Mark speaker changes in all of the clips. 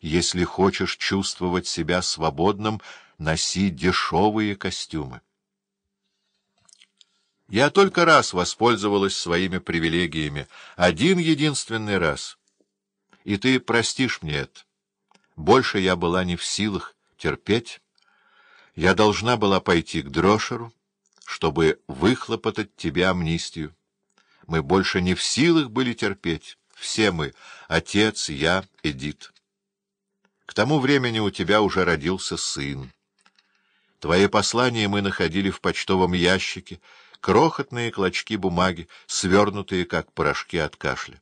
Speaker 1: если хочешь чувствовать себя свободным, носи дешевые костюмы. Я только раз воспользовалась своими привилегиями, один единственный раз. И ты простишь мне это. Больше я была не в силах терпеть. Я должна была пойти к Дрошеру, чтобы выхлопотать тебе амнистию. Мы больше не в силах были терпеть. Все мы — отец, я, Эдит. К тому времени у тебя уже родился сын. Твои послания мы находили в почтовом ящике, крохотные клочки бумаги, свернутые, как порошки от кашля.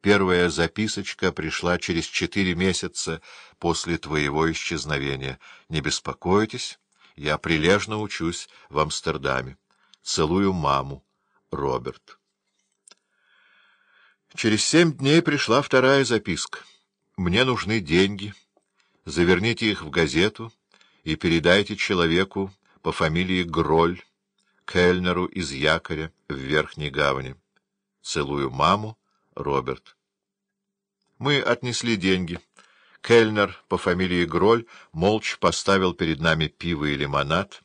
Speaker 1: Первая записочка пришла через четыре месяца после твоего исчезновения. Не беспокойтесь, я прилежно учусь в Амстердаме. Целую маму, Роберт. Через семь дней пришла вторая записка. Мне нужны деньги. Заверните их в газету и передайте человеку по фамилии Гроль, кельнеру из якоря в Верхней Гавани. Целую маму, Роберт. Мы отнесли деньги. Кельнер по фамилии Гроль молча поставил перед нами пиво и лимонад,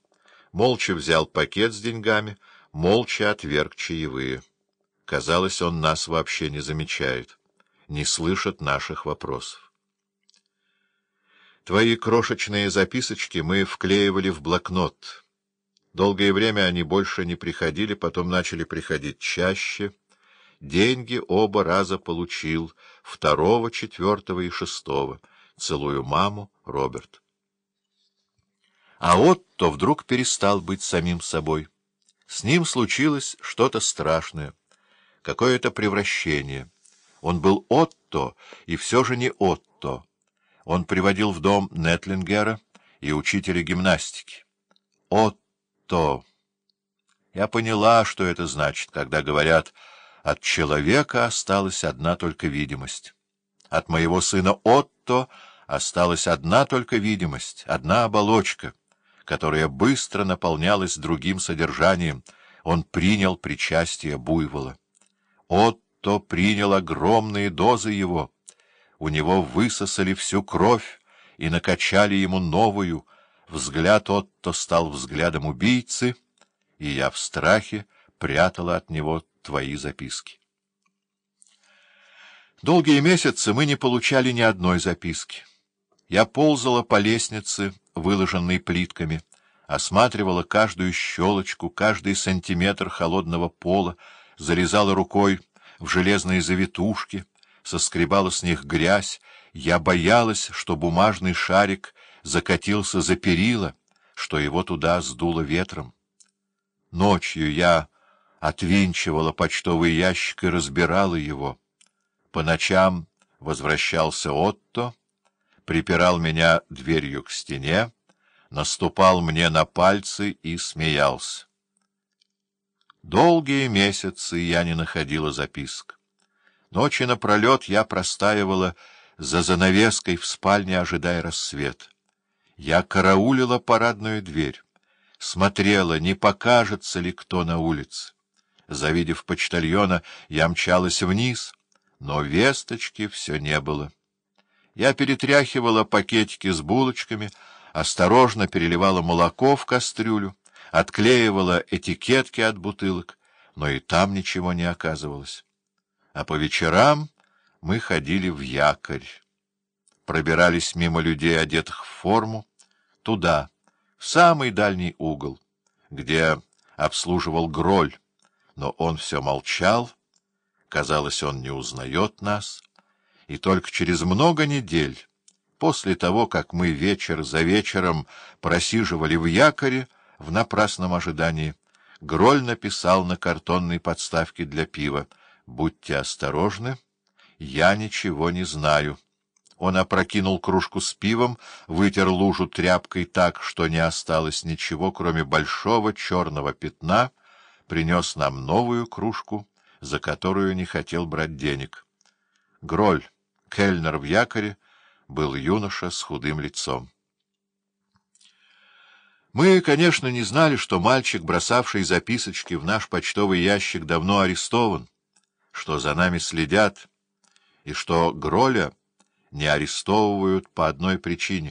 Speaker 1: молча взял пакет с деньгами, молча отверг чаевые. Казалось, он нас вообще не замечает, не слышит наших вопросов. Твои крошечные записочки мы вклеивали в блокнот. Долгое время они больше не приходили, потом начали приходить чаще — Деньги оба раза получил, второго, четвертого и шестого. Целую маму, Роберт. А Отто вдруг перестал быть самим собой. С ним случилось что-то страшное, какое-то превращение. Он был Отто, и все же не Отто. Он приводил в дом Нетлингера и учителя гимнастики. Отто. Я поняла, что это значит, когда говорят от человека осталась одна только видимость. От моего сына Отто осталась одна только видимость, одна оболочка, которая быстро наполнялась другим содержанием. Он принял причастие буйвола. Отто принял огромные дозы его. У него высосали всю кровь и накачали ему новую. Взгляд Отто стал взглядом убийцы, и я в страхе прятала от него твои записки. Долгие месяцы мы не получали ни одной записки. Я ползала по лестнице, выложенной плитками, осматривала каждую щелочку, каждый сантиметр холодного пола, зарезала рукой в железные завитушки, соскребала с них грязь. Я боялась, что бумажный шарик закатился за перила, что его туда сдуло ветром. Ночью я отвинчивала почтовый ящик и разбирала его. По ночам возвращался Отто, припирал меня дверью к стене, наступал мне на пальцы и смеялся. Долгие месяцы я не находила записок. Ночи напролет я простаивала за занавеской в спальне, ожидая рассвет. Я караулила парадную дверь, смотрела, не покажется ли кто на улице. Завидев почтальона, я мчалась вниз, но весточки все не было. Я перетряхивала пакетики с булочками, осторожно переливала молоко в кастрюлю, отклеивала этикетки от бутылок, но и там ничего не оказывалось. А по вечерам мы ходили в якорь, пробирались мимо людей, одетых в форму, туда, в самый дальний угол, где обслуживал Гроль, но он все молчал, казалось, он не узнает нас, и только через много недель, после того, как мы вечер за вечером просиживали в якоре в напрасном ожидании, Гроль написал на картонной подставке для пива «Будьте осторожны, я ничего не знаю». Он опрокинул кружку с пивом, вытер лужу тряпкой так, что не осталось ничего, кроме большого черного пятна — принес нам новую кружку, за которую не хотел брать денег. Гроль, кельнер в якоре, был юноша с худым лицом. Мы, конечно, не знали, что мальчик, бросавший записочки в наш почтовый ящик, давно арестован, что за нами следят, и что Гроля не арестовывают по одной причине